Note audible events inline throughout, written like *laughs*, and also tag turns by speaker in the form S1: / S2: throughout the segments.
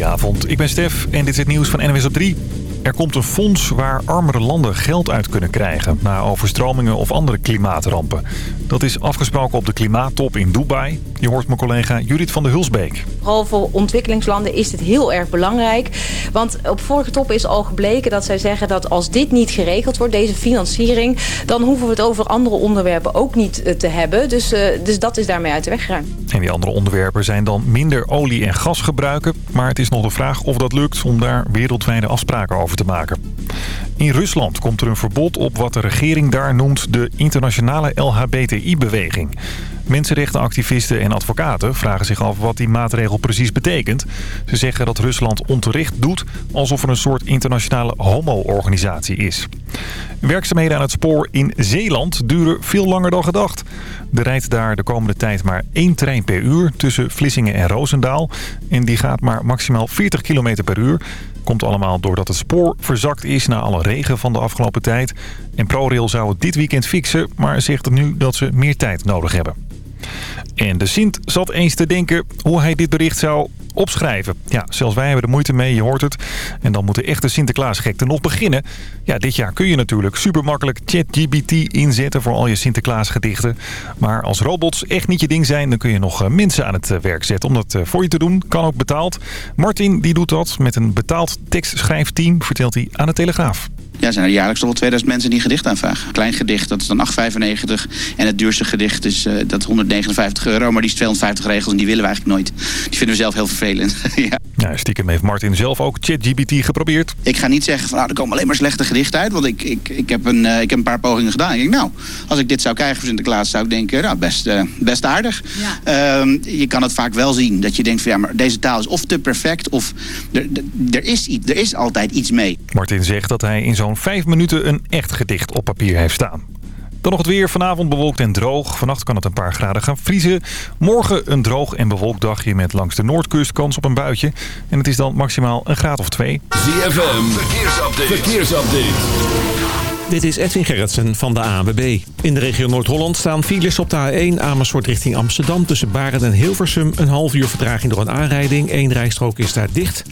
S1: Goedenavond, ik ben Stef en dit is het nieuws van NWS op 3. Er komt een fonds waar armere landen geld uit kunnen krijgen... na overstromingen of andere klimaatrampen. Dat is afgesproken op de klimaattop in Dubai. Je hoort mijn collega Judith van der Hulsbeek.
S2: Vooral voor ontwikkelingslanden is dit heel erg belangrijk. Want op vorige top is al gebleken dat zij zeggen dat als dit niet geregeld wordt, deze financiering... dan hoeven we het over andere onderwerpen ook niet eh, te hebben. Dus, uh, dus dat is daarmee uit de weg geruimd.
S1: En die andere onderwerpen zijn dan minder olie en gas gebruiken. Maar het is nog de vraag of dat lukt om daar wereldwijde afspraken over te maken. In Rusland komt er een verbod op wat de regering daar noemt de internationale LHBTI-beweging. Mensenrechtenactivisten en advocaten vragen zich af wat die maatregel precies betekent. Ze zeggen dat Rusland onterecht doet alsof er een soort internationale homo-organisatie is. Werkzaamheden aan het spoor in Zeeland duren veel langer dan gedacht. Er rijdt daar de komende tijd maar één trein per uur tussen Vlissingen en Roosendaal. En die gaat maar maximaal 40 km per uur. Komt allemaal doordat het spoor verzakt is na alle regen van de afgelopen tijd. En ProRail zou het dit weekend fixen, maar zegt nu dat ze meer tijd nodig hebben. En de Sint zat eens te denken hoe hij dit bericht zou opschrijven. Ja, zelfs wij hebben er moeite mee, je hoort het. En dan moet de echte Sinterklaasgekte nog beginnen. Ja, dit jaar kun je natuurlijk super makkelijk ChatGPT inzetten voor al je Sinterklaasgedichten. Maar als robots echt niet je ding zijn, dan kun je nog eh, mensen aan het eh, werk zetten om dat eh, voor je te doen. Kan ook betaald. Martin die doet dat met een betaald tekstschrijfteam, vertelt hij aan de Telegraaf.
S3: Ja, zijn er jaarlijks toch wel 2000 mensen die gedicht aanvragen. Klein gedicht, dat is dan 8,95. En het duurste gedicht is uh, dat 159 euro. Maar die is 250 regels en die willen we eigenlijk nooit. Die vinden we zelf heel vervelend. *laughs* ja.
S1: ja, stiekem heeft Martin zelf ook ChatGPT geprobeerd.
S3: Ik ga niet zeggen van nou, er komen alleen maar slechte gedichten uit. Want ik, ik, ik, heb, een, uh, ik heb een paar pogingen gedaan. Ik denk, nou, als ik dit zou krijgen voor Sinterklaas zou ik denken, nou, best, uh, best aardig. Ja. Uh, je kan het vaak wel zien. Dat je denkt van ja, maar deze taal is of te perfect of er, er, is, er is altijd iets mee.
S1: Martin zegt dat hij in zo'n vijf minuten een echt gedicht op papier heeft staan. Dan nog het weer. Vanavond bewolkt en droog. Vannacht kan het een paar graden gaan vriezen. Morgen een droog en bewolkt dagje met langs de noordkust kans op een buitje. En het is dan maximaal een graad of twee.
S4: ZFM, verkeersupdate. verkeersupdate.
S5: Dit is Edwin Gerritsen van de ANWB. In de regio Noord-Holland staan files op de A1 Amersfoort richting Amsterdam... tussen Baren en Hilversum. Een half uur vertraging door een aanrijding. Eén rijstrook is daar dicht.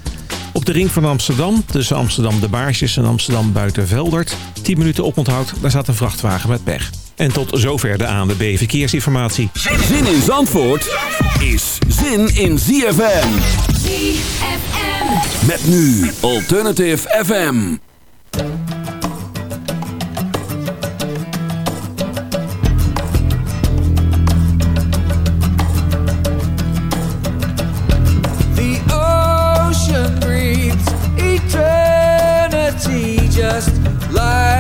S5: Op de ring van Amsterdam, tussen Amsterdam de Baarsjes en Amsterdam Buitenveldert. 10 minuten oponthoud, daar staat een vrachtwagen met pech. En tot zover de ANWB Verkeersinformatie.
S4: Zin in Zandvoort is zin in ZFM.
S6: ZFM.
S4: Met nu Alternative FM.
S7: Just like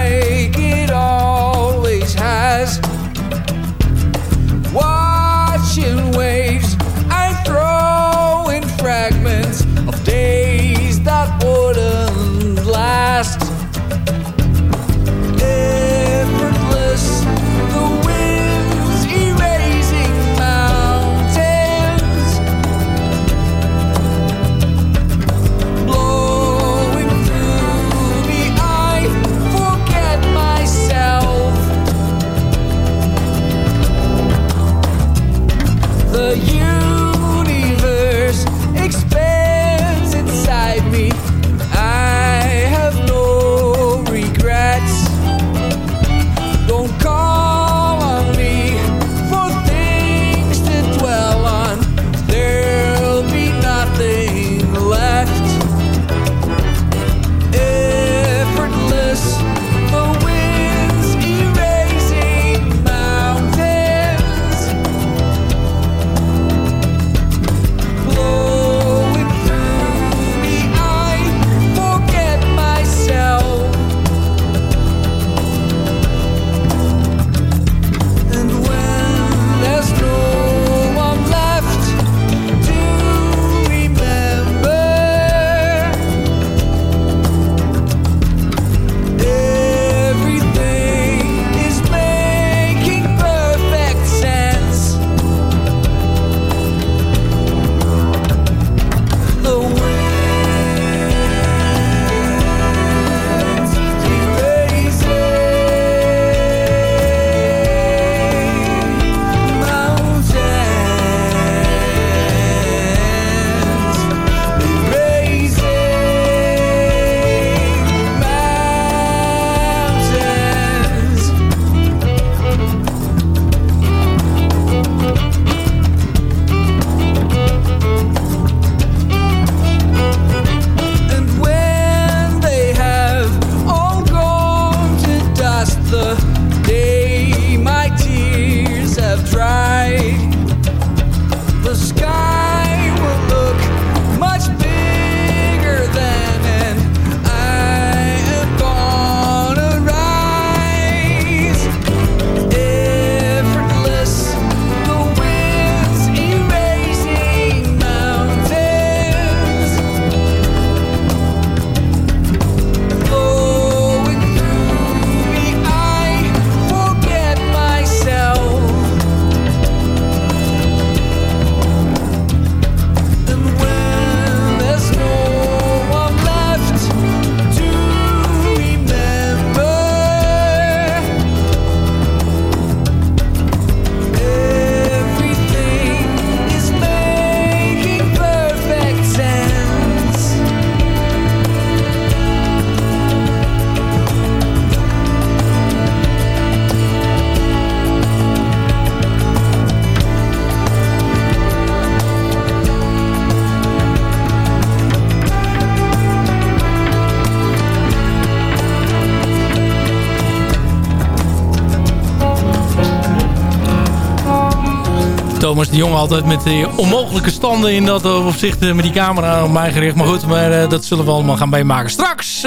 S8: Thomas de Jong altijd met die onmogelijke standen in dat opzicht met die camera op mij gericht. Maar goed, maar, dat zullen we allemaal gaan meemaken. Straks,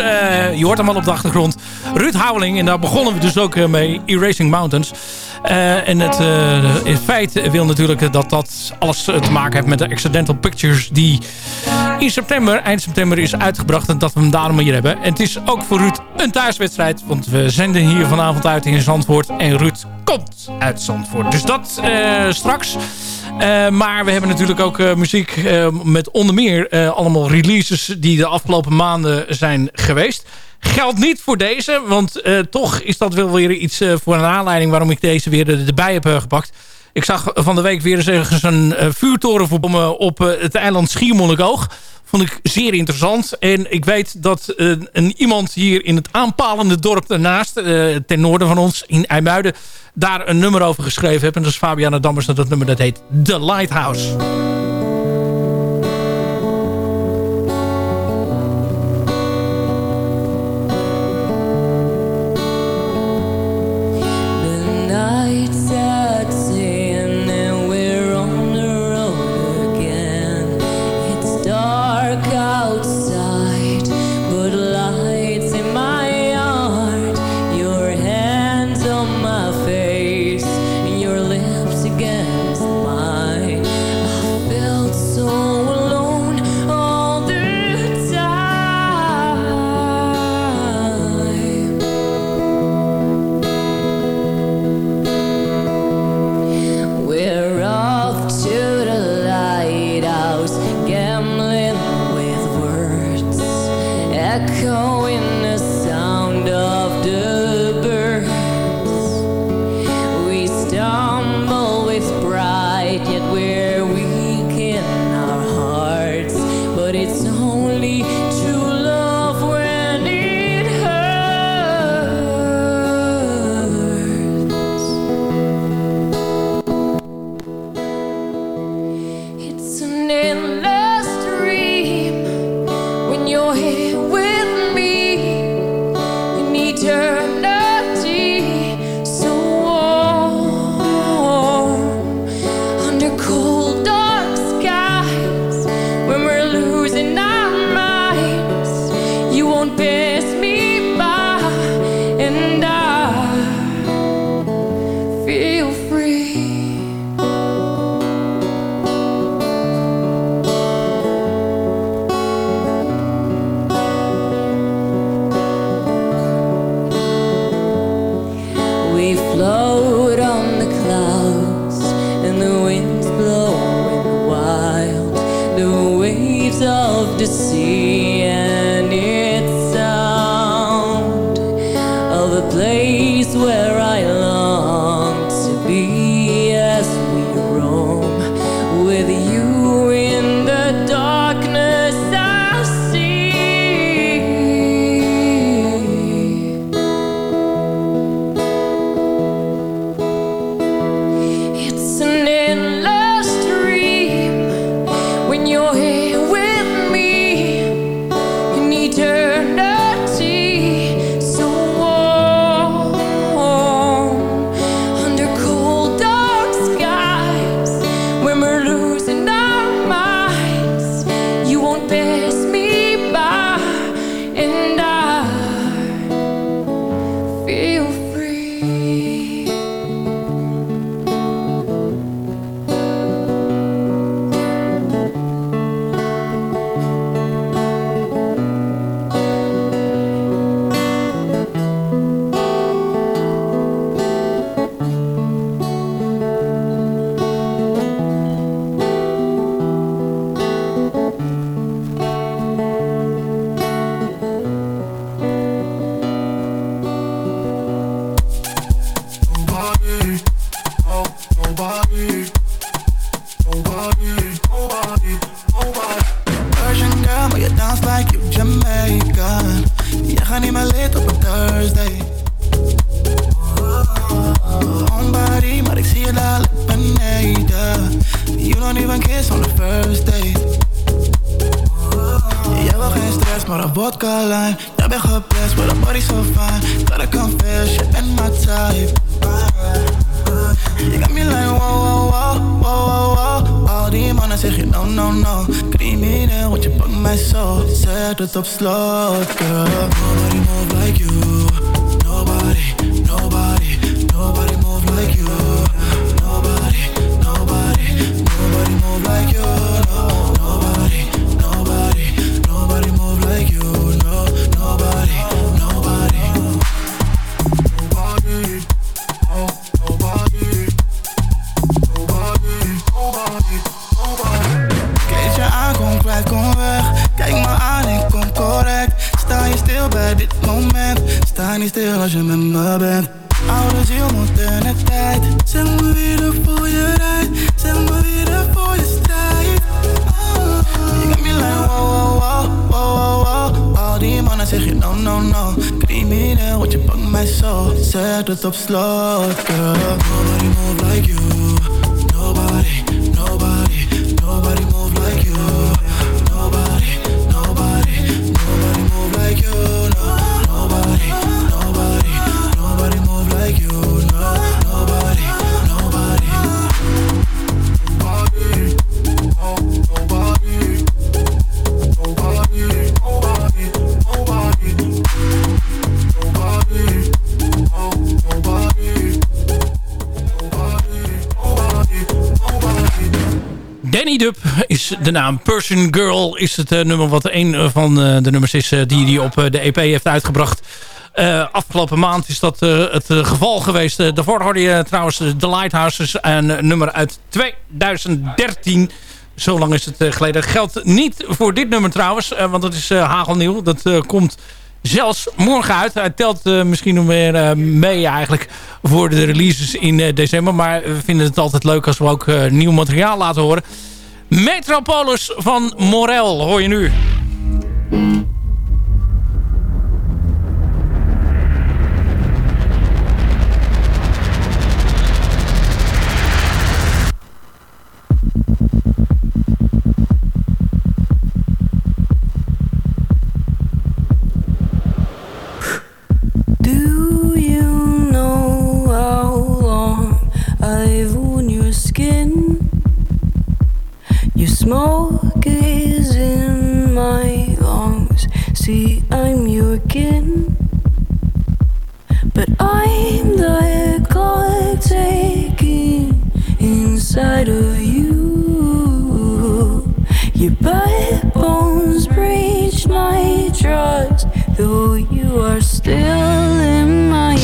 S8: je hoort hem al op de achtergrond, Ruud Houweling. En daar begonnen we dus ook mee, Erasing Mountains. en het, in feite wil natuurlijk dat dat alles te maken heeft met de Accidental Pictures die in september, eind september is uitgebracht. En dat we hem daarom hier hebben. En het is ook voor Ruud een thuiswedstrijd. Want we zenden hier vanavond uit in Zandvoort. En Ruud komt uit Zandvoort. Dus dat uh, straks. Uh, maar we hebben natuurlijk ook uh, muziek met onder meer allemaal releases die de afgelopen maanden zijn geweest. Geldt niet voor deze, want toch is dat wel weer iets voor een aanleiding waarom ik deze weer erbij heb gepakt. Ik zag van de week weer eens een vuurtoren voor op het eiland Schiermonnikoog. Vond ik zeer interessant. En ik weet dat uh, een, iemand hier in het aanpalende dorp daarnaast... Uh, ten noorden van ons, in IJmuiden... daar een nummer over geschreven heeft. En dat is Fabiana Dammers. Dat nummer dat heet The Lighthouse.
S9: ga niet meer late op Thursday. On body, maar ik zie je dadelijk beneden. You don't even kiss on the first date. Jij wil geen stress, maar een vodka line. Jij bent geblest, maar dat body so fine. Gotta confess, je bent my type. You got me like wow, mannen zeg je no, no, no. Crimineel, want je pakt mij zo. Zet het op slot, girl. Nobody move like you. Nobody,
S6: Danny Dub is de naam. Person Girl is het eh, nummer wat een van eh, de nummers is eh, die hij op de EP heeft uitgebracht. Eh, afgelopen maand is dat eh, het eh, geval geweest. Daarvoor hoorde je trouwens The Lighthouses. Een nummer uit 2013. Zo lang is het geleden. Geldt niet voor dit nummer trouwens. want dat is hagelnieuw. Dat komt zelfs morgen uit. Hij telt misschien nog meer mee eigenlijk voor de releases in december. Maar we vinden het altijd leuk als we ook nieuw materiaal laten horen. Metropolis van Morel hoor je nu.
S10: Smoke is in my lungs. See, I'm your kin. But I'm the clock ticking inside of you. Your backbones breach my trust, though you are still in my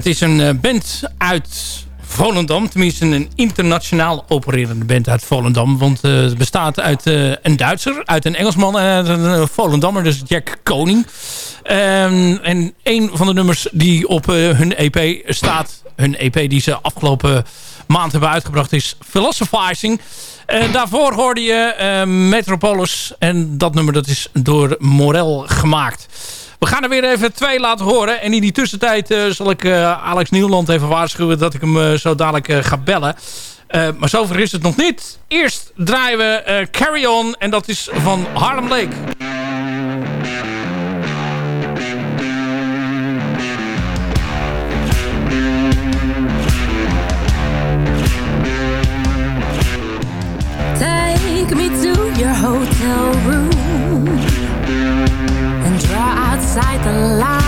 S6: Het is een eh, band uit Volendam. Tenminste een internationaal opererende band uit Volendam. Want eh, het bestaat uit eh, een Duitser, uit een Engelsman en een Volendammer. Dus Jack Koning. Ehm, en een van de nummers die op hun EP staat... hun EP die ze afgelopen maand hebben uitgebracht is Philosophizing. En daarvoor hoorde je Metropolis. En dat nummer dat is door Morel gemaakt. We gaan er weer even twee laten horen. En in die tussentijd eh, zal ik eh, Alex Nieuwland even waarschuwen dat ik hem eh, zo dadelijk ga bellen. maar zover is het nog niet. Eerst draaien we Carry On en dat is van Harlem Lake.
S11: take me to your hotel room inside the
S6: light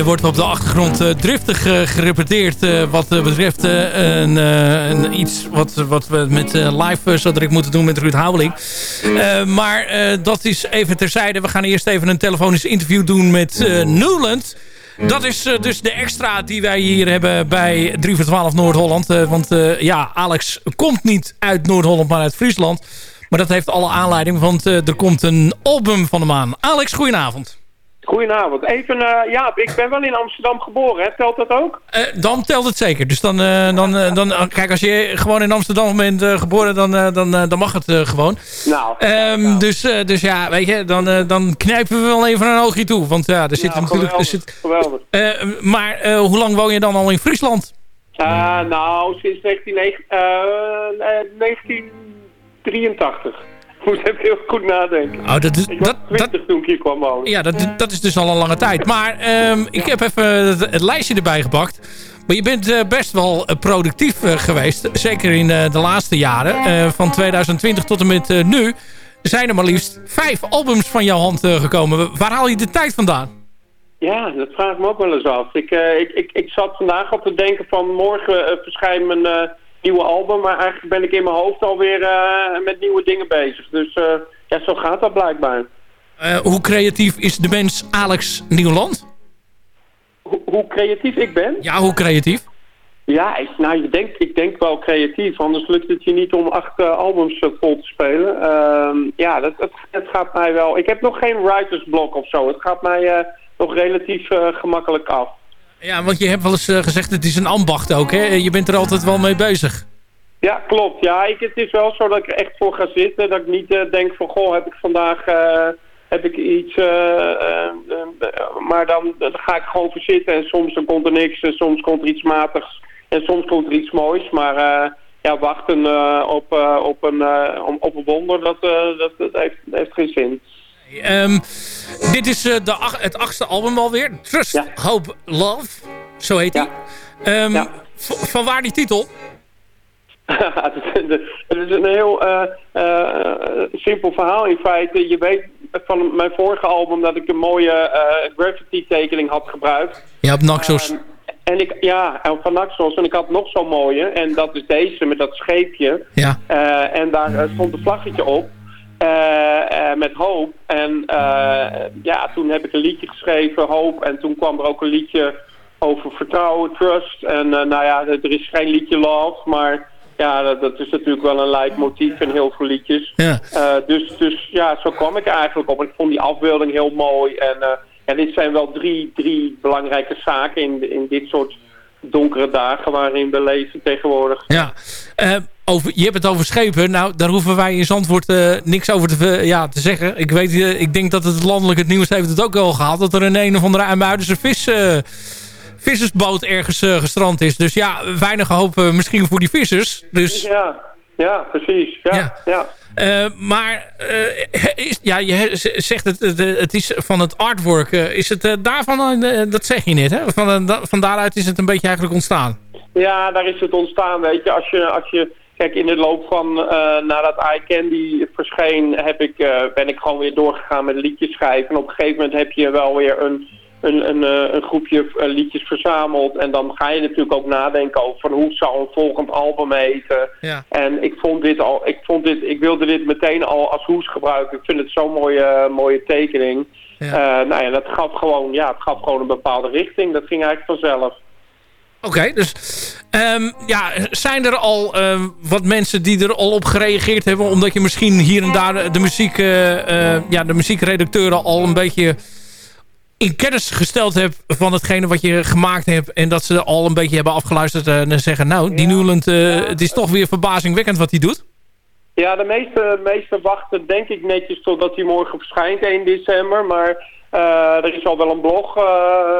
S6: er wordt op de achtergrond eh, driftig eh, gerepeteerd eh, wat betreft een, een iets wat, wat we met live zo direct moeten doen met Ruud Houweling. Maar dat is even terzijde. We gaan eerst even een telefonisch interview doen met Newland. Dat is dus de extra die wij hier hebben bij 3 voor 12 Noord-Holland. Want ja, Alex komt niet uit Noord-Holland, maar uit Friesland. Maar dat heeft alle aanleiding, want er komt een album van hem aan. Alex, goedenavond.
S12: Goedenavond. Even, ja, ik ben wel in Amsterdam geboren, hè? Telt dat ook?
S6: Eh, dan telt het zeker. Dus dan, eh, dan, dan kijk, als je gewoon in Amsterdam bent geboren, dan, dan, dan mag het gewoon.
S12: Nou.
S6: Ehm, dus, eh, dus ja, weet je, dan, dan knijpen we wel even een oogje toe. Want ja, er zit
S12: Ja,
S6: natuurlijk... Er
S12: geweldig,
S6: zit,
S12: geweldig.
S6: Maar hoe lang woon je dan al in Friesland?
S12: Nou, sinds 19, eh, eh, 1983. Moet even heel goed nadenken.
S6: Oh, dat is,
S12: ik was
S6: dat,
S12: 20 toen ik hier kwam wonen.
S6: Ja, dat, dat is dus al een lange tijd. Maar ehm, ik heb even het, het lijstje erbij gepakt. Maar je bent eh, best wel eh, productief eh, geweest. Zeker in eh, de laatste jaren. Eh, van 2020 tot en met eh, nu. Zijn er maar liefst vijf albums van jouw hand eh, gekomen. Waar haal je de tijd vandaan?
S12: Ja, dat vraag ik me ook wel eens af. Ik, eh, ik, ik, ik zat vandaag op te denken van morgen verschijnt mijn eh, nieuwe album. Maar eigenlijk ben ik in mijn hoofd alweer eh met nieuwe dingen bezig. Dus eh, ja, zo gaat dat blijkbaar.
S6: Eh, hoe creatief is de mens Alex Nieuwland?
S12: Hoe, hoe creatief ik ben?
S6: Ja, hoe creatief?
S12: Ja, ik, nou, ik, denk, ik denk wel creatief. Anders lukt het je niet om acht albums vol te spelen. Ehm, ja, dat, het, het gaat mij wel... Ik heb nog geen writersblok of zo. Het gaat mij nog relatief gemakkelijk af.
S6: Ja, want je hebt wel eens eh, gezegd, het is een ambacht ook. Hè? Je bent er altijd wel mee bezig.
S12: Ja, klopt. Ja, ik, het is wel zo dat ik er echt voor ga zitten. Dat ik niet eh, denk van, goh, heb ik vandaag eh, heb ik iets... eh, maar dan, ga ik gewoon voor zitten. En soms dan komt er niks. En soms komt er iets matigs. En soms komt er iets moois. Maar ja, wachten op, op, een, op een wonder, dat, dat, dat heeft, heeft geen zin.
S6: Ehm, dit is eh, de ach- het achtste album alweer. Trust, Hope, Love. Zo heet hij. Ehm, v- Van waar die titel? *laughs*
S12: het is- een heel eh, eh, simpel verhaal in feite. Je weet van mijn vorige album dat ik een mooie eh, graffiti tekening had gebruikt.
S6: Ja, op Naxos.
S12: Ehm, en ik, ja, en van Naxos. En ik had nog zo'n mooie. En dat is deze met dat scheepje.
S6: Ja.
S12: En daar stond een vlaggetje op. eh, eh, met hoop. En eh, ja, toen heb ik een liedje geschreven, hoop. En toen kwam er ook een liedje over vertrouwen, trust. En nou ja, er is geen liedje love, maar ja, dat, dat is natuurlijk wel een leidmotief in heel veel liedjes.
S6: Ja.
S12: Dus, dus ja, zo kwam ik eigenlijk op. Ik vond die afbeelding heel mooi. En ja, dit zijn wel drie, drie belangrijke zaken in, in dit soort donkere dagen waarin we leven tegenwoordig.
S6: Ja. Over, je hebt het over schepen. Nou, daar hoeven wij in Zandvoort eh, niks over te, ja, te zeggen. Ik, weet, eh, ik denk dat het landelijk het nieuws heeft het ook al gehad. Dat er een een of andere IJmuidense vis, eh, vissersboot ergens gestrand is. Dus ja, weinig hoop misschien voor die vissers. Dus,
S12: Ja, ja, precies. Ja, ja.
S6: maar is, ja, je zegt het, het, is van het artwork. is het daarvan, dat zeg je net, hè? Van, da- van daaruit is het een beetje eigenlijk ontstaan.
S12: Ja, daar is het ontstaan, weet je. Als je, als je kijk, in de loop van eh, nadat Eye Candy verscheen, heb ik, eh, ben ik gewoon weer doorgegaan met liedjes schrijven. En op een gegeven moment heb je wel weer een, een, een, eh, een groepje liedjes verzameld. En dan ga je natuurlijk ook nadenken over van hoe zou een volgend album heten.
S6: Ja.
S12: En ik vond dit al, ik vond dit, ik wilde dit meteen al als hoes gebruiken. Ik vind het zo'n mooie, mooie tekening.
S6: Ja.
S12: Nou ja, dat gaf gewoon, ja, het gaf gewoon een bepaalde richting. Dat ging eigenlijk vanzelf.
S6: Oké, dus ehm, ja, zijn er al ehm, wat mensen die er al op gereageerd hebben... omdat je misschien hier en daar de, muziek, eh, eh, ja, de muziekredacteuren al een beetje in kennis gesteld hebt... van hetgene wat je gemaakt hebt... en dat ze al een beetje hebben afgeluisterd en zeggen... nou, die Newland, eh, het is toch weer verbazingwekkend wat hij doet?
S12: Ja, de meeste, meeste wachten denk ik netjes totdat hij morgen verschijnt 1 december. Maar er is al wel een blog eh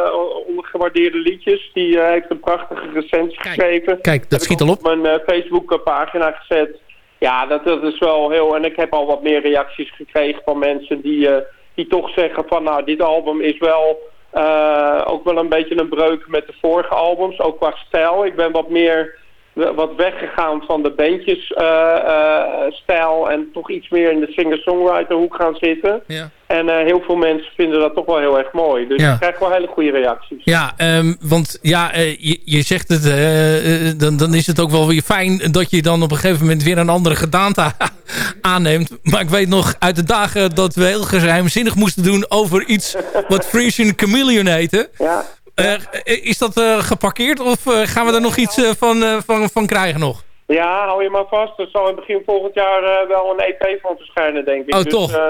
S12: onder gewaardeerde liedjes. Die eh, heeft een prachtige recensie geschreven.
S6: Kijk, dat
S12: Heb
S6: schiet
S12: ik
S6: al
S12: op mijn eh, Facebook pagina gezet. Ja, dat, dat is wel heel... En ik heb al wat meer reacties gekregen van mensen die, eh, die toch zeggen van... Nou, dit album is wel eh, ook wel een beetje een breuk met de vorige albums. Ook qua stijl. Ik ben wat meer wat weggegaan van de bandjes eh, eh, en toch iets meer in de singer-songwriter hoek gaan zitten.
S6: Ja.
S12: En eh, heel veel mensen vinden dat toch wel heel erg mooi. Dus
S6: Ja.
S12: ik krijg wel hele goede reacties.
S6: Ja, ehm, want ja, je, je zegt het, dan, dan is het ook wel weer fijn dat je dan op een gegeven moment weer een andere gedaante *laughs* aanneemt. Maar ik weet nog uit de dagen dat we heel geheimzinnig moesten doen over iets wat Frisian Chameleon heette.
S12: Ja.
S6: Eh, is dat eh, geparkeerd of eh, gaan we er nog iets eh, van, eh, van, van krijgen nog?
S12: Ja, hou je maar vast. Er zal in begin volgend jaar eh, wel een EP van verschijnen, denk ik.
S6: Oh,
S12: Dus,
S6: toch?
S12: eh,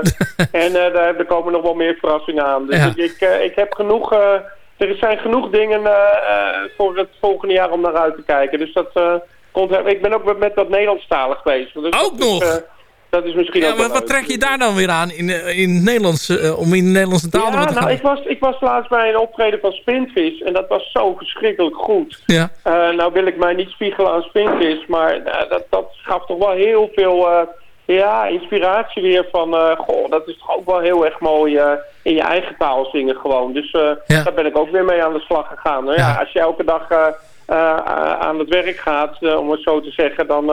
S12: *laughs* en eh, daar, er komen nog wel meer verrassingen aan. Dus
S6: Ja.
S12: ik, ik, eh, ik heb genoeg... eh, er zijn genoeg dingen eh, eh, voor het volgende jaar om naar uit te kijken. Dus dat eh, komt... Ik ben ook met dat Nederlandstalig bezig. Dus
S6: Ook
S12: is,
S6: nog?
S12: eh, dat is misschien
S6: Ja,
S12: ook wel
S6: maar wat
S12: leuk.
S6: trek je daar dan weer aan in, eh, in Nederlands, eh, om in de Nederlandse taal
S12: Ja,
S6: te gaan?
S12: nou, ik was, ik was laatst bij een optreden van Spinvis en dat was zo verschrikkelijk goed.
S6: Ja.
S12: Eh, nou wil ik mij niet spiegelen aan Spinvis, maar dat, dat gaf toch wel heel veel ja, inspiratie weer van... goh, dat is toch ook wel heel erg mooi in je eigen taal zingen gewoon. Dus
S6: Ja.
S12: daar ben ik ook weer mee aan de slag gegaan. Nou, ja. Als je elke dag aan het werk gaat, om het zo te zeggen, dan...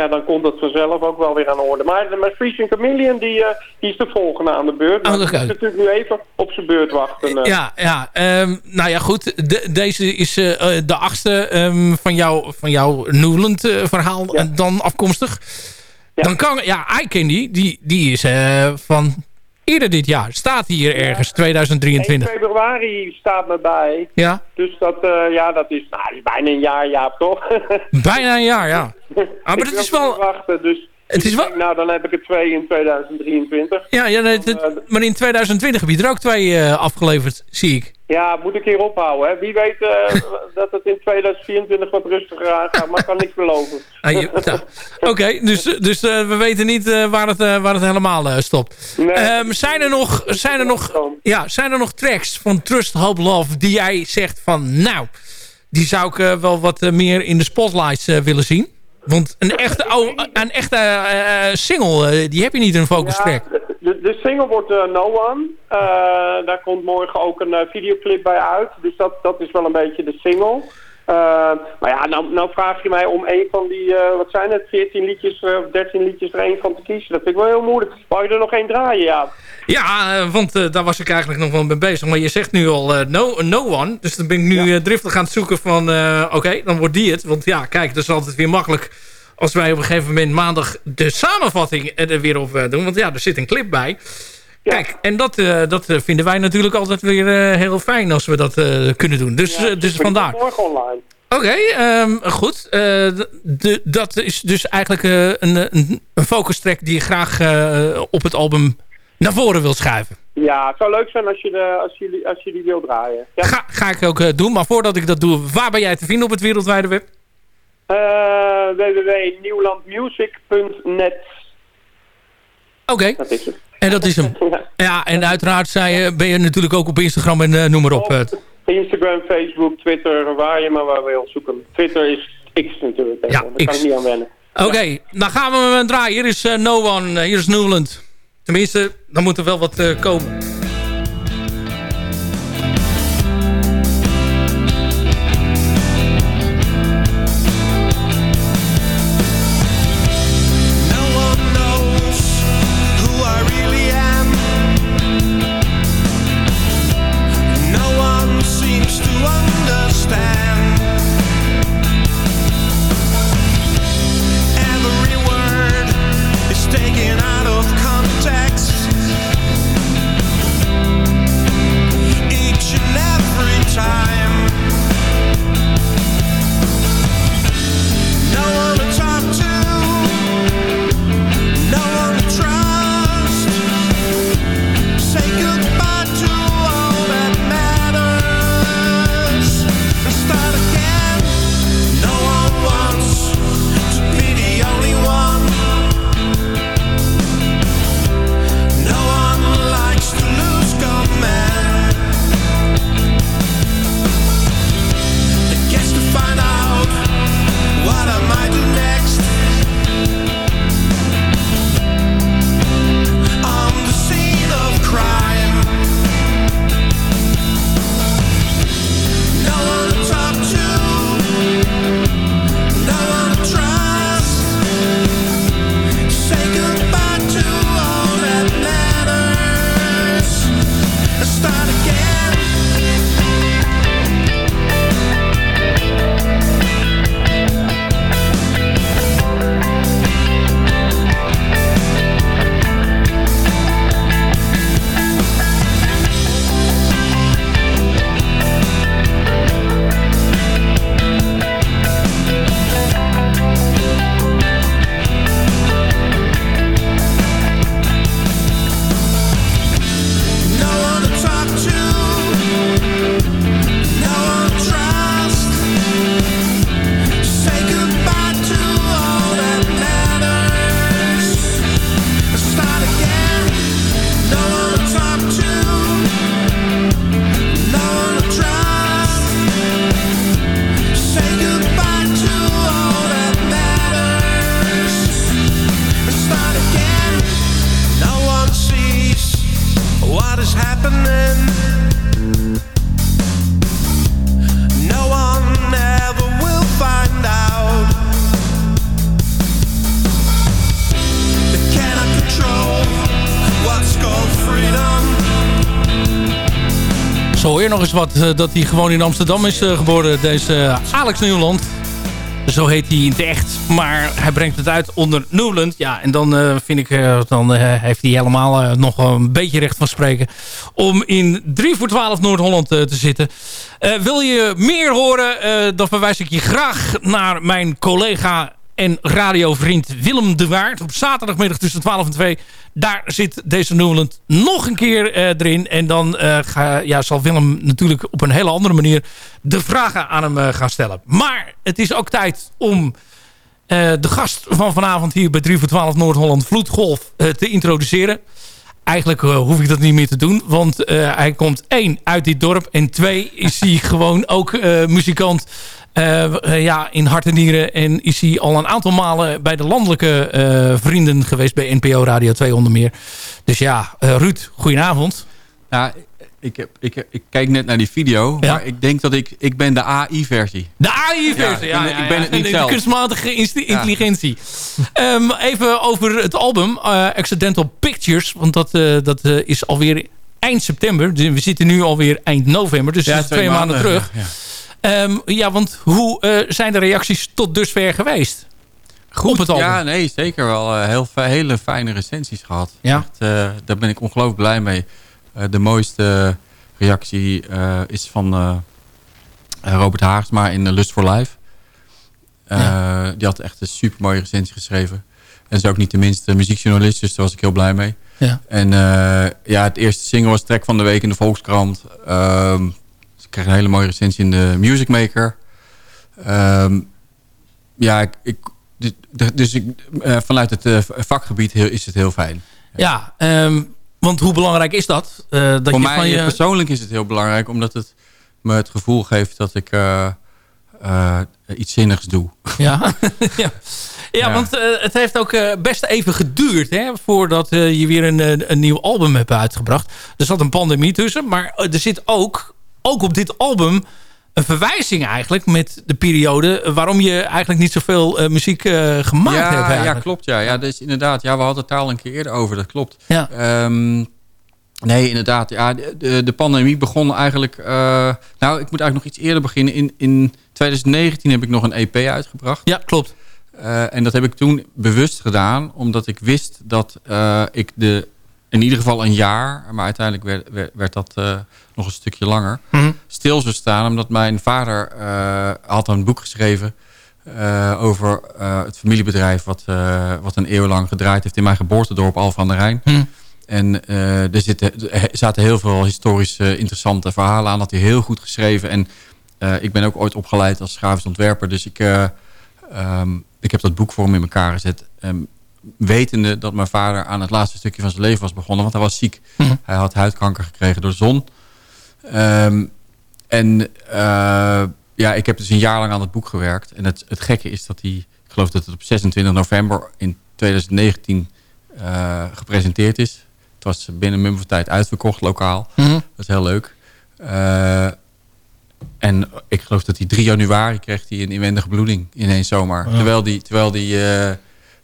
S12: ja, dan komt dat vanzelf ook wel weer aan de orde. Maar Frisian Chameleon, die, eh, die is de volgende aan de beurt.
S6: Oh, oké.
S12: moet natuurlijk nu even op zijn beurt wachten. eh.
S6: Ja, ja ehm, nou ja, goed. De- deze is eh, de achtste ehm, van, jou, van jouw Newland verhaal eh, dan afkomstig. Dan kan, ja, I Candy, die, die is van eerder dit jaar. Staat hier ergens, 2023.
S12: 1 februari staat me bij.
S6: Ja,
S12: Dus dat, eh, ja, dat is, nou, dat is bijna een jaar, Jaap, toch?
S6: bijna een jaar, ja. *laughs* Ah, maar
S12: wil
S6: is wel...
S12: wachten, dus...
S6: Het is
S12: denk, nou, dan heb ik er twee in 2023.
S6: Ja, ja nee, het- maar in 2020 heb je er ook twee eh, afgeleverd, zie ik.
S12: Ja, moet ik hier ophouden, hè. Wie weet eh, *laughs* dat het in 2024 wat rustiger aangaat, maar ik kan niks beloven. *laughs*
S6: Ah, nou, Oké, dus, dus eh, we weten niet eh, waar, het, eh, waar het helemaal eh, stopt. Ehm, zijn, er nog, zijn, er nog, ja, zijn er nog tracks van Trust, Hope, Love die jij zegt van... Nou, die zou ik eh, wel wat eh, meer in de spotlights eh, willen zien? Want een echte, oh, een echte eh, eh, single, eh, die heb je niet in een focus track.
S12: De, de single wordt No One. Daar komt morgen ook een videoclip bij uit. Dus dat, dat is wel een beetje de single. Eh, maar ja, nou, nou vraag je mij om een van die, eh, wat zijn het, 14 liedjes eh, of 13 liedjes er één van te kiezen. Dat vind ik wel heel moeilijk. Wou je er nog één draaien, ja?
S6: Ja, eh, want daar was ik eigenlijk nog wel mee bezig. Maar je zegt nu al no, no one. Dus dan ben ik nu driftig aan het zoeken van... Oké, dan wordt die het. Want ja, kijk, dat is altijd weer makkelijk... als wij op een gegeven moment maandag de samenvatting er weer op doen. Want ja, er zit een clip bij. Kijk, en dat, eh, dat eh, vinden wij natuurlijk altijd weer eh, heel fijn... als we dat kunnen doen. Dus, eh, dus vandaar.
S12: Morgen online.
S6: Oké, ehm, goed. De- dat is dus eigenlijk een, een, een focus track die je graag op het album naar voren wil schuiven.
S12: Ja, het zou leuk zijn als je, de, als jullie, als je die wil draaien. Ja.
S6: Ga, ga ik ook doen. Maar voordat ik dat doe, waar ben jij te vinden op het wereldwijde web?
S12: Www.nieuwlandmusic.net
S6: Oké.
S12: Dat is het.
S6: En dat is hem. *laughs* Ja, en uiteraard zei ben je natuurlijk ook op Instagram en eh, noem maar op.
S12: Instagram, Facebook, Twitter, waar je maar waar wil zoeken. Twitter is X natuurlijk.
S6: Ja,
S12: Daar kan ik niet aan wennen.
S6: Oké, dan gaan we hem draaien. Hier is eh, No One, eh, hier is Newland. Tenminste, dan moet er wel wat komen. Nog eens wat eh, dat hij gewoon in Amsterdam is eh, geboren. Deze eh, Alex Nieuwland. Zo heet hij in het echt. Maar hij brengt het uit onder Newland. Ja, en dan vind ik, dan heeft hij helemaal nog een beetje recht van spreken. Om in 3 voor 12 Noord-Holland te zitten. Wil je meer horen, dan verwijs ik je graag naar mijn collega en radiovriend Willem de Waard. Op zaterdagmiddag tussen 12 en 2. Daar zit deze Newland nog een keer eh, erin. En dan eh, ga, ja, zal Willem natuurlijk op een hele andere manier de vragen aan hem eh, gaan stellen. Maar het is ook tijd om de gast van vanavond hier bij 3 voor 12 Noord-Holland Vloedgolf te introduceren. Eigenlijk hoef ik dat niet meer te doen. Want hij komt één uit dit dorp. En twee is hij *laughs* gewoon ook muzikant eh, eh, ja, in hart en nieren. En is hij al een aantal malen bij de landelijke eh, vrienden geweest. Bij NPO Radio 2 onder meer. Dus ja, eh, Ruud, goedenavond.
S13: Ja, ik, heb, ik, heb- ik kijk net naar die video,
S6: Ja.
S13: maar ik denk dat ik, ik ben de AI-versie.
S6: De AI-versie, ja, ja,
S13: ik ben het niet
S6: de,
S13: zelf.
S6: De kunstmatige intelligentie. Ehm, even over het album Accidental Pictures. Want dat, dat is alweer eind september. Dus we zitten nu alweer eind november. Dus twee maanden,
S13: maanden,
S6: terug.
S13: Ja,
S6: Ehm, ja, want hoe eh, zijn de reacties tot dusver geweest?
S13: Goed,
S6: het
S13: ja, nee, zeker wel. eh, heel, hele fijne recensies gehad.
S6: Ja.
S13: Echt, eh, daar ben ik ongelooflijk blij mee. De mooiste reactie is van Robert Haagsma in Lust for Life. Eh, Die had echt een super mooie recensie geschreven. En is ook niet de minste muziekjournalist, dus daar was ik heel blij mee.
S6: Ja.
S13: En ja, het eerste single was Trek van de Week in de Volkskrant. Ehm, kreeg een hele mooie recensie in de Music Maker. Ehm, ja, ik, ik, dus- ik, eh, vanuit het eh, vakgebied is het heel fijn.
S6: Ja, ehm, want hoe belangrijk is dat? Eh, dat
S13: Voor
S6: je
S13: mij
S6: van je...
S13: persoonlijk is het heel belangrijk, omdat het me het gevoel geeft dat ik iets zinnigs doe. *laughs* *laughs*
S6: Ja, ja. ja, want het heeft ook best even geduurd hè, voordat je weer een, een nieuw album hebt uitgebracht. Er zat een pandemie tussen, maar er zit ook, ook op dit album een verwijzing eigenlijk met de periode waarom je eigenlijk niet zoveel eh, muziek eh, gemaakt
S13: ja,
S6: hebt.
S13: ja, klopt. Ja. Ja, dus inderdaad. Ja, we hadden het daar al een keer eerder over. Dat klopt.
S6: Ja.
S13: Ehm, nee, inderdaad. Ja, de, de, de pandemie begon eigenlijk... eh, nou, ik moet eigenlijk nog iets eerder beginnen. In, in 2019 heb ik nog een EP uitgebracht.
S6: Ja, klopt.
S13: En dat heb ik toen bewust gedaan. Omdat ik wist dat ik de... In ieder geval een jaar, maar uiteindelijk werd, werd, werd dat eh, nog een stukje langer.
S6: Mhm.
S13: Stil zou staan, omdat mijn vader eh, had een boek geschreven eh, over het familiebedrijf wat, wat een eeuw lang gedraaid heeft in mijn geboortedorp Alphen aan de Rijn.
S6: Hm.
S13: En er, zitten, er zaten heel veel historische interessante verhalen aan. Dat hij heel goed geschreven. En ik ben ook ooit opgeleid als grafisch ontwerper. Dus ik, eh, ehm, ik heb dat boek voor hem in elkaar gezet. Ehm, wetende dat mijn vader aan het laatste stukje van zijn leven was begonnen. Want hij was ziek.
S6: Mhm.
S13: Hij had huidkanker gekregen door de zon. Ehm, en eh, ja, ik heb dus een jaar lang aan het boek gewerkt. En het, het gekke is dat hij, ik geloof dat het op 26 november in 2019 eh, gepresenteerd is. Het was binnen mum van tijd uitverkocht, lokaal.
S6: Mhm.
S13: Dat is heel leuk. Eh, en ik geloof dat hij 3 januari kreeg hij een inwendige bloeding ineens zomaar.
S6: Ja.
S13: Terwijl die, terwijl die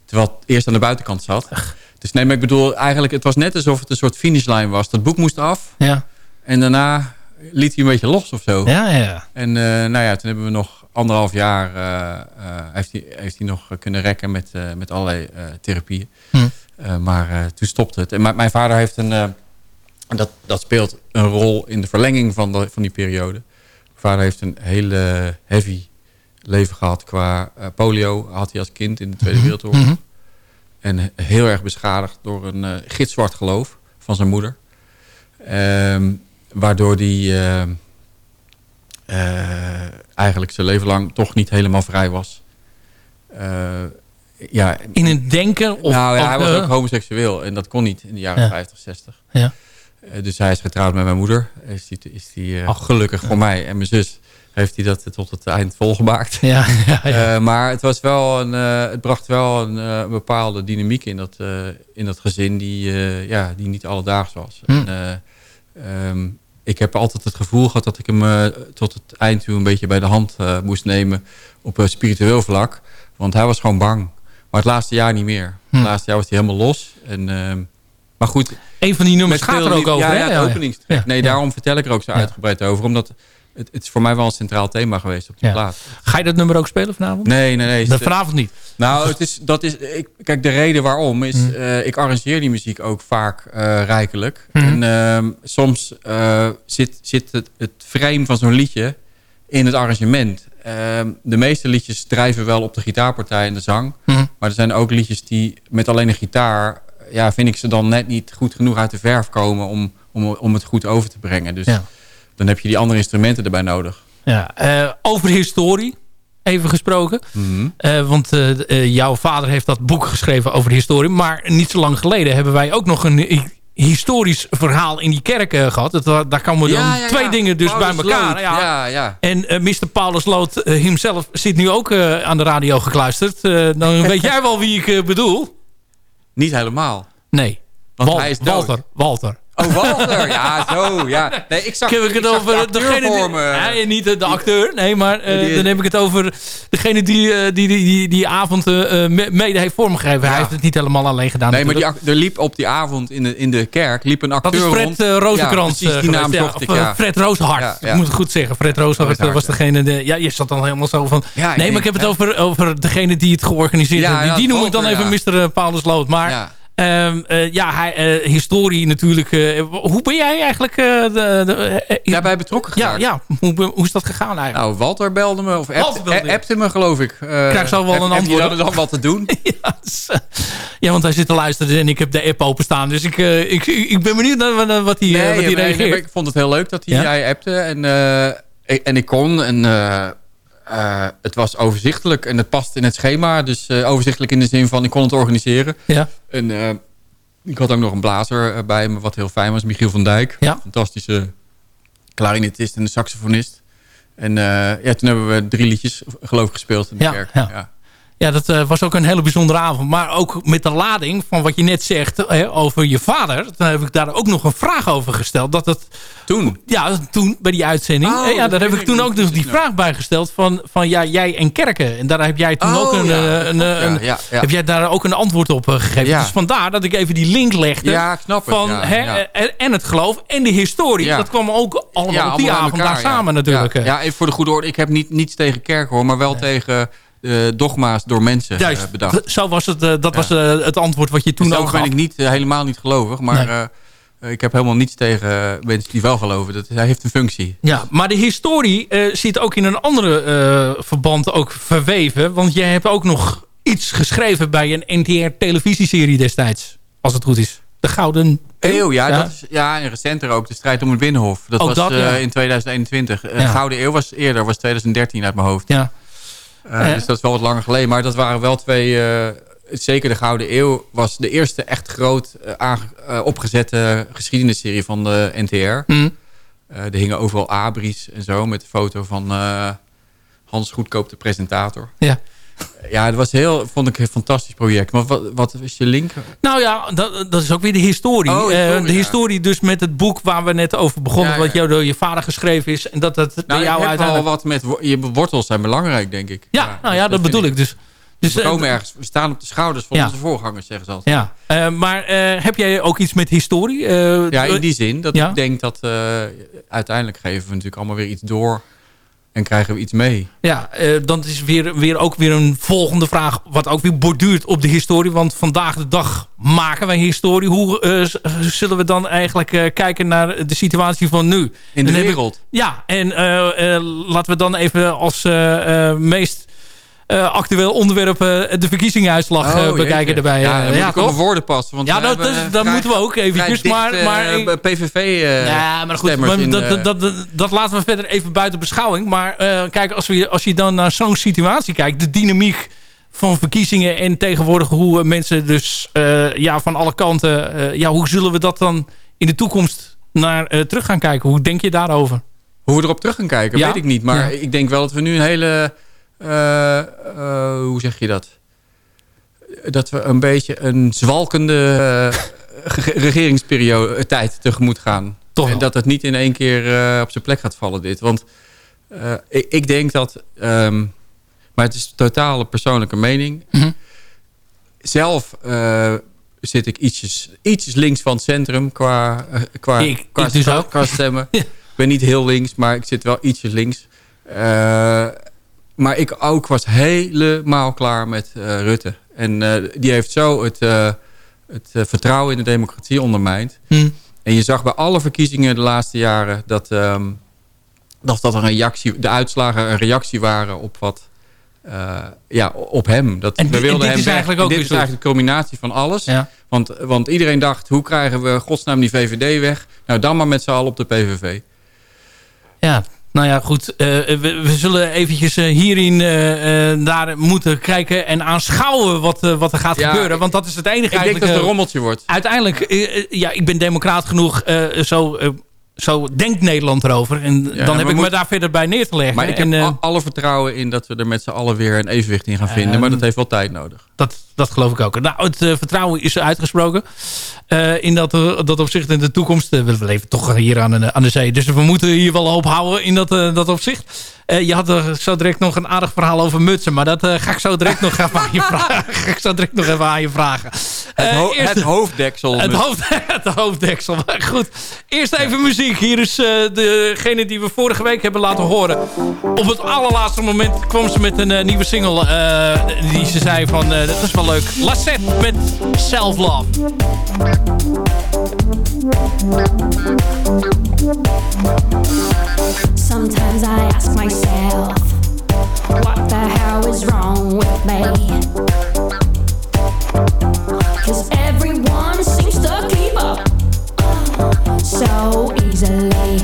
S13: terwijl het eerst aan de buitenkant zat. Dus nee, maar ik bedoel, eigenlijk, het was net alsof het een soort finishlijn was. Dat boek moest af.
S6: Ja.
S13: En daarna liet hij een beetje los of zo.
S6: Ja, ja.
S13: En eh, nou ja, toen hebben we nog anderhalf jaar... eh, eh, heeft, hij, heeft hij nog kunnen rekken met, met allerlei therapieën.
S6: Hm.
S13: Maar toen stopte het. En mijn- vader heeft een... en dat, dat speelt een rol in de verlenging van, de, van die periode. Mijn vader heeft een hele heavy leven gehad qua eh, polio. Had hij als kind in de Tweede
S6: Mhm.
S13: Wereldoorlog.
S6: Mhm.
S13: En heel erg beschadigd door een eh gitzwart geloof van zijn moeder. Ehm, waardoor die ehm, eh, eigenlijk zijn leven lang toch niet helemaal vrij was. Ja,
S6: In het denken? Of
S13: nou ja, hij was ook homoseksueel en dat kon niet in de jaren
S6: Ja.
S13: 50, 60.
S6: Ja.
S13: Dus hij is getrouwd met mijn moeder. Is die, is die,
S6: Ach.
S13: gelukkig voor mij en mijn zus heeft hij dat tot het eind volgemaakt.
S6: Ja, ja, ja. *laughs*
S13: Eh, maar het, was wel een, eh, het bracht wel een eh, bepaalde dynamiek in dat, in dat gezin die, ja, die niet alledaags was.
S6: Hm.
S13: En, eh, ehm, ik heb altijd het gevoel gehad dat ik hem tot het eind toe een beetje bij de hand moest nemen op een spiritueel vlak. Want hij was gewoon bang. Maar het laatste jaar niet meer.
S6: Hm.
S13: Het laatste jaar was hij helemaal los. En, ehm, Maar goed...
S6: Een van die nummers gaat er ook over,
S13: Ja,
S6: hè?
S13: ja, het openingstrek. Nee, daarom vertel ik er ook zo uitgebreid over. Omdat het, het is voor mij wel een centraal thema geweest op die
S6: Ja.
S13: plaat.
S6: Ga je dat nummer ook spelen vanavond?
S13: Nee, nee, nee.
S6: Dat vanavond niet.
S13: Nou, het is, dat is, ik, kijk, de reden waarom is...
S6: Hmm.
S13: eh, ik arrangeer die muziek ook vaak eh, rijkelijk.
S6: Mhm.
S13: En ehm, soms eh, zit, zit het, het frame van zo'n liedje in het arrangement. Ehm, de meeste liedjes drijven wel op de gitaarpartij en de zang.
S6: Mhm.
S13: Maar er zijn ook liedjes die met alleen een gitaar... Ja, vind ik ze dan net niet goed genoeg uit de verf komen... om, om, om het goed over te brengen. Dus
S6: Ja.
S13: Dan heb je die andere instrumenten erbij nodig.
S6: Ja, eh, over historie, even gesproken.
S13: Mhm.
S6: Eh, want eh, jouw vader heeft dat boek geschreven over de historie. Maar niet zo lang geleden hebben wij ook nog een hi- historisch verhaal in die kerk eh, gehad. Dat, daar komen dan
S13: Ja,
S6: twee
S13: ja.
S6: dingen dus
S13: Paulus
S6: bij elkaar.
S13: Ja, ja.
S6: En eh, Mr. Paulus Lood himself zit nu ook aan de radio gekluisterd. Dan *laughs* weet jij wel wie ik bedoel.
S13: Niet helemaal.
S6: Nee.
S13: Want
S6: Wal-
S13: hij is dood.
S6: Walter. Walter.
S13: Oh, Walter. Ja, zo. Ja. Nee, ik zag,
S6: heb ik het over
S13: de
S6: degene die. Ja, niet de, acteur, nee, maar eh,
S13: Die-
S6: dan heb ik het over degene die eh, die, die, die, die avond eh, me- mede heeft vormgegeven. Hij heeft het niet helemaal alleen gedaan.
S13: Nee, maar die, er liep op die avond in de, in de kerk liep een acteur
S6: dat is Fred
S13: rond.
S6: Rozenkrans.
S13: Ja, die naam
S6: ja.
S13: ik, ja.
S6: Fred
S13: ja.
S6: Ik moet het goed zeggen. Fred Rozenhart
S13: Rozenhart,
S6: was degene... De, ja, je zat dan helemaal zo van... Nee, maar ik heb het over, over degene die het georganiseerd heeft. Die, noem ik dan even Mr. Paulus Lood. Maar...
S13: Ja.
S6: ehm, eh, ja, hij, eh, historie natuurlijk. eh, hoe ben jij eigenlijk de, de,
S13: Daarbij betrokken
S6: ja,
S13: geraakt.
S6: ja. Hoe, be- hoe is dat gegaan eigenlijk?
S13: Nou, Walter belde me, of appte,
S6: je.
S13: me gelf ik.
S6: Krijg zo wel
S13: heb,
S6: een
S13: heb
S6: antwoord
S13: je
S6: op?
S13: dan wat te doen? *laughs*
S6: ja, dus, ja, want hij zit te luisteren en ik heb de app openstaan. Dus ik, ik, ik ben benieuwd naar wat- hij wat hij
S13: nee,
S6: reageert.
S13: ik vond het heel leuk dat hij
S6: Ja?
S13: appte. En, ik- en ik kon. En eh, het was overzichtelijk. En het past in het schema. Dus eh, overzichtelijk in de zin van ik kon het organiseren.
S6: Ja.
S13: En eh, ik had ook nog een blazer bij me. Wat heel fijn was. Michiel van Dijk.
S6: Ja.
S13: Fantastische klarinetist en saxofonist. En ja, toen hebben we drie liedjes geloof ik gespeeld in de
S6: Ja,
S13: kerk.
S6: ja.
S13: Ja.
S6: Dat eh, was ook een hele bijzondere avond. Maar ook met de lading van wat je net zegt eh, over je vader. Toen heb ik daar ook nog een vraag over gesteld. Dat het,
S13: toen?
S6: Ja, toen bij die uitzending.
S13: Oh,
S6: Eh, ja,
S13: dat
S6: daar heb ik toen ook nog die vraag bij gesteld. Van, van ja, jij en kerken. En daar heb jij toen
S13: Oh,
S6: ook een,
S13: ja,
S6: eh, een, een-
S13: ja, ja.
S6: Heb jij daar ook een antwoord op gegeven. Dus vandaar dat ik even die link legde.
S13: Ja,
S6: Van, hè, En het geloof en de historie. Dat kwam ook allemaal op die avond
S13: elkaar,
S6: daar samen natuurlijk.
S13: Ja, ja, even voor de goede orde. Ik heb niet, niets tegen kerk hoor. Maar wel tegen dogma's door mensen
S6: Juist,
S13: eh, bedacht.
S6: zo was het, eh, dat was eh, het antwoord wat je toen
S13: Zelf
S6: ook
S13: ben
S6: gaf.
S13: ik niet, eh, helemaal niet gelovig. Maar
S6: Nee.
S13: eh, eh, ik heb helemaal niets tegen eh, mensen die wel geloven. Dat, hij heeft een functie.
S6: Ja, maar de historie eh, zit ook in een andere eh, verband ook verweven. Want jij hebt ook nog iets geschreven bij een NTR-televisieserie destijds. Als het goed is. De Gouden
S13: Eeuw, ja, Dat is, ja, en recenter ook. De strijd om het Binnenhof. Dat
S6: Ook
S13: was
S6: dat,
S13: eh,
S6: ja.
S13: in 2021. Eh,
S6: Ja.
S13: Gouden Eeuw was eerder, was 2013 uit mijn hoofd.
S6: Ja.
S13: Eh,
S6: Eh.
S13: dus dat is wel wat langer geleden. Maar dat waren wel twee... eh, zeker de Gouden Eeuw was de eerste echt groot opgezette geschiedenisserie van de NTR. Eh, er hingen overal abris en zo met de foto van Hans Goedkoop, de presentator.
S6: Ja.
S13: Ja, dat was heel, vond ik een fantastisch project. Maar wat, wat is je link?
S6: Nou ja, dat, dat is ook weer de historie.
S13: Oh,
S6: Eh, de
S13: ja.
S6: historie dus met het boek waar we net over begonnen.
S13: Ja, ja.
S6: Wat jou door je vader geschreven is. En dat dat
S13: Nou,
S6: jou uiteindelijk...
S13: wat met... Je wortels zijn belangrijk, denk ik.
S6: Ja, nou ja, dat, bedoel ik dus. dus
S13: we
S6: eh,
S13: komen ergens. We staan op de schouders van onze voorgangers, zeggen ze altijd.
S6: Ja, eh, maar heb jij ook iets met historie?
S13: Ja, in die zin dat ik denk dat uiteindelijk geven we natuurlijk allemaal weer iets door en kegen we iets mee.
S6: Ja, eh, dan is weer, weer ook weer een volgende vraag... wat ook weer borduurt op de historie. Want vandaag de dag maken wij historie. Hoe eh, zullen we dan eigenlijk eh, kijken naar de situatie van nu?
S13: In de
S6: Dan heb ik-
S13: wereld.
S6: ja, en laten we dan even als meest actueel onderwerp... eh, de verkiezingsuitslag eh,
S13: Oh,
S6: bekijken
S13: jeetje.
S6: erbij.
S13: Ja,
S6: eh,
S13: moet ik mijn woorden passen. Want
S6: Ja, dat, dat,
S13: eh,
S6: moeten we ook eventjes. Maar, maar
S13: eh,
S6: ik-
S13: PVV eh,
S6: ja, maar goed,
S13: stemmers
S6: maar
S13: in,
S6: dat,
S13: eh,
S6: dat, dat, laten we verder even buiten beschouwing. Maar eh, kijk, als, we, als je dan naar zo'n situatie kijkt... de dynamiek van verkiezingen en tegenwoordig hoe eh, mensen dus eh, ja, van alle kanten... eh, ja, hoe zullen we dat dan in de toekomst naar eh, terug gaan kijken? Hoe denk je daarover?
S13: Hoe we erop terug gaan kijken,
S6: Ja.
S13: weet ik niet. Maar
S6: Ja.
S13: ik denk wel dat we nu een hele... eh, eh, hoe zeg je dat? Dat we een beetje een zwalkende eh, *laughs* ge- regeringsperiode tijd tegemoet gaan.
S6: Toch
S13: en dat het niet in één keer op zijn plek gaat vallen, dit. Want ik, ik denk dat... ehm, maar het is een totale persoonlijke mening.
S6: Mhm.
S13: Zelf zit ik ietsjes, ietsjes links van het centrum qua, qua,
S6: Ik-
S13: qua,
S6: ik dus
S13: qua-
S6: ook.
S13: qua stemmen. *laughs* Ik ben niet heel links, maar ik zit wel ietsjes links. Eh, maar ik ook was helemaal klaar met eh, Rutte. En eh, die heeft zo het, eh, het vertrouwen in de democratie ondermijnd.
S6: Hm.
S13: En je zag bij alle verkiezingen de laatste jaren dat, ehm, dat, dat een reactie, de uitslagen een reactie waren op wat. ja, op hem. Dat,
S6: En
S13: we
S6: en
S13: wilden
S6: dit
S13: hem
S6: is
S13: weg.
S6: eigenlijk
S13: En
S6: ook
S13: dit
S6: weer
S13: is eigenlijk de combinatie van alles.
S6: Ja.
S13: Want, want iedereen dacht, hoe krijgen we godsnaam die VVD weg? Nou, dan maar met z'n allen op de PVV.
S6: Ja, nou ja, goed. Eh, we, we zullen eventjes eh, hierin eh, eh, daar moeten kijken en aanschouwen wat, wat er gaat
S13: Ja,
S6: gebeuren. Want dat is het enige
S13: Ik denk dat het een rommeltje wordt.
S6: Uiteindelijk, ja, ik ben democraat genoeg. zo, zo denkt Nederland erover. En dan heb ik me daar verder bij neer te leggen.
S13: Maar ik heb
S6: en, eh,
S13: alle vertrouwen in dat we er met z'n allen weer een evenwicht in gaan vinden.
S6: Ehm,
S13: maar dat heeft wel tijd nodig.
S6: dat, dat geloof ik ook. Nou, het eh, vertrouwen is uitgesproken. Eh, in dat, dat opzicht in de toekomst. we leven toch hier aan de, aan de zee. Dus we moeten hier wel hoop houden in dat, dat opzicht. Eh, je had er zo direct nog een aardig verhaal over mutsen. Maar dat eh, ga ik zo direct nog even aan je *laughs* vragen. *laughs* ga ik zo direct nog even aan je vragen.
S13: Het,
S6: Eh,
S13: ho-
S6: eerst-
S13: het hoofddeksel.
S6: het, hoofd, *laughs* het hoofddeksel. Maar goed, eerst even muziek. Hier is eh, degene die we vorige week hebben laten horen. Op het allerlaatste moment kwam ze met een nieuwe single. eh, die ze zei van, eh, dat is wel leuk. Lassette met Self Love.
S14: Sometimes I ask myself, what the hell is wrong with me? Cause everyone seems to keep up so easily.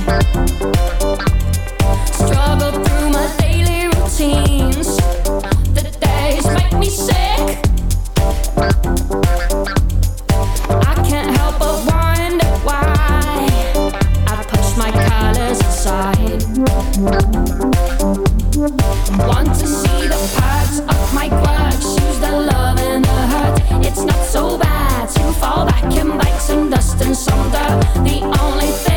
S14: It's not so bad to fall back and bite some dust and dirt. The only thing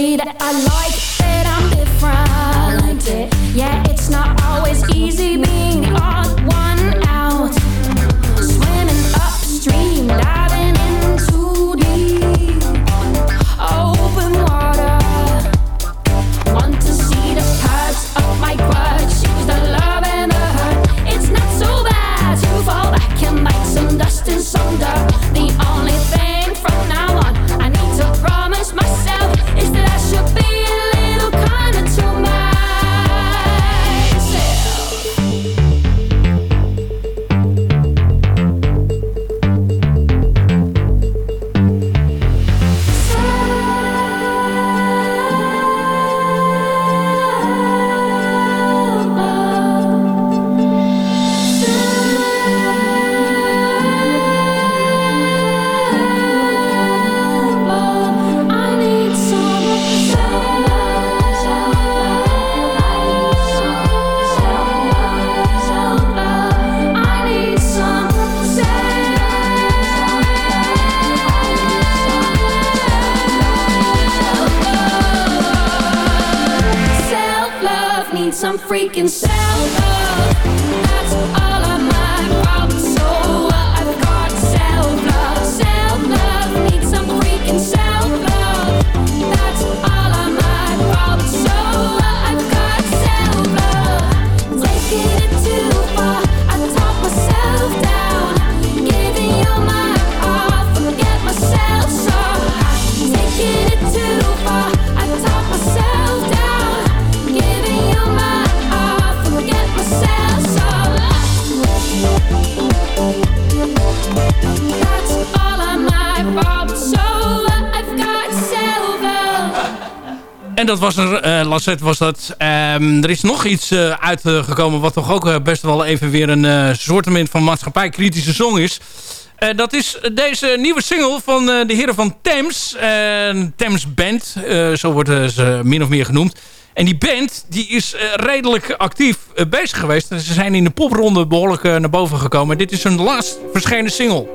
S14: That I like we can say
S15: dat was er, eh Lassette was dat. Ehm, er is nog iets eh, uitgekomen wat toch ook eh, best wel even weer een soortement van maatschappijkritische song is. Dat is deze nieuwe single van de heren van Thames. Eh, Thames Band, zo worden ze min of meer genoemd. En die band die is redelijk actief bezig geweest. Ze zijn in de popronde behoorlijk eh, naar boven gekomen. Dit is hun laatst verschenen single.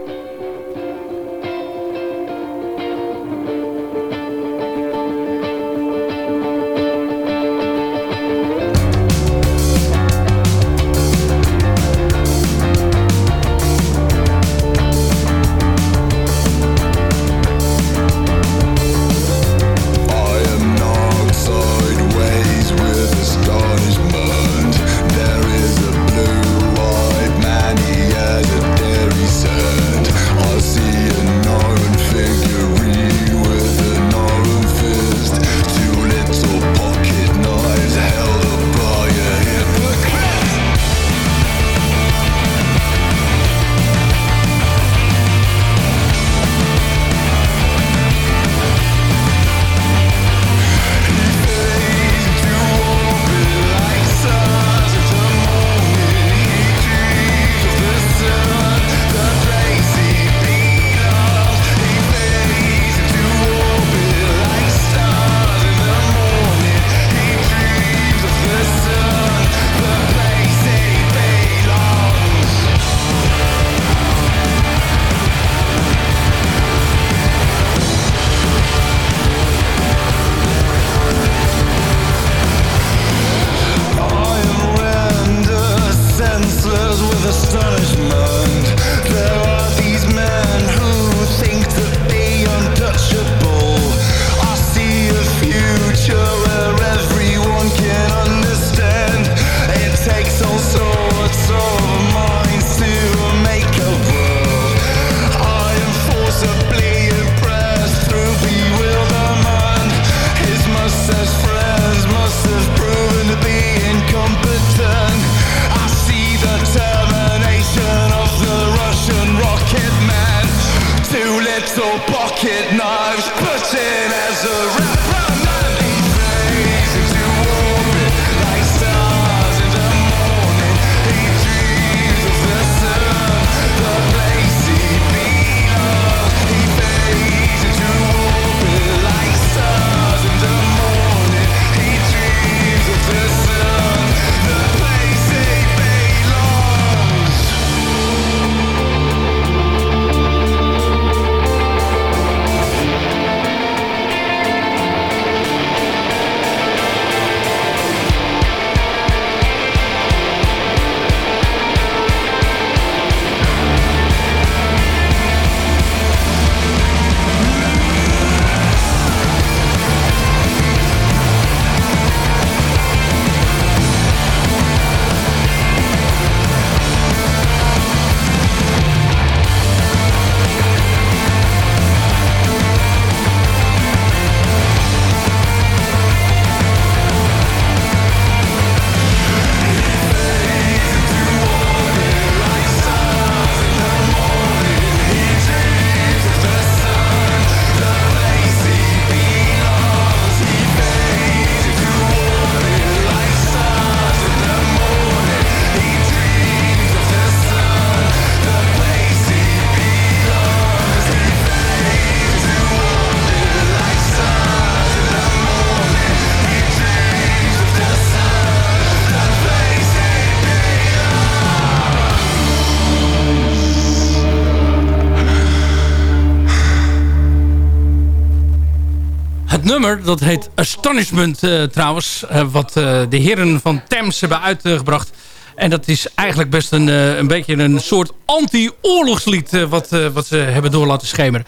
S15: Dat heet Astonishment eh, trouwens. eh, wat eh, de heren van Thames hebben uitgebracht. En dat is eigenlijk best een, een beetje een soort anti-oorlogslied... wat, wat ze hebben door laten schemeren.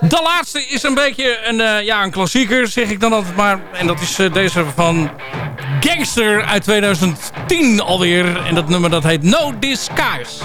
S15: De laatste is een beetje een, ja, een klassieker, zeg ik dan altijd maar. En dat is deze van Gangster uit 2010 alweer. En dat nummer dat heet No Disguise.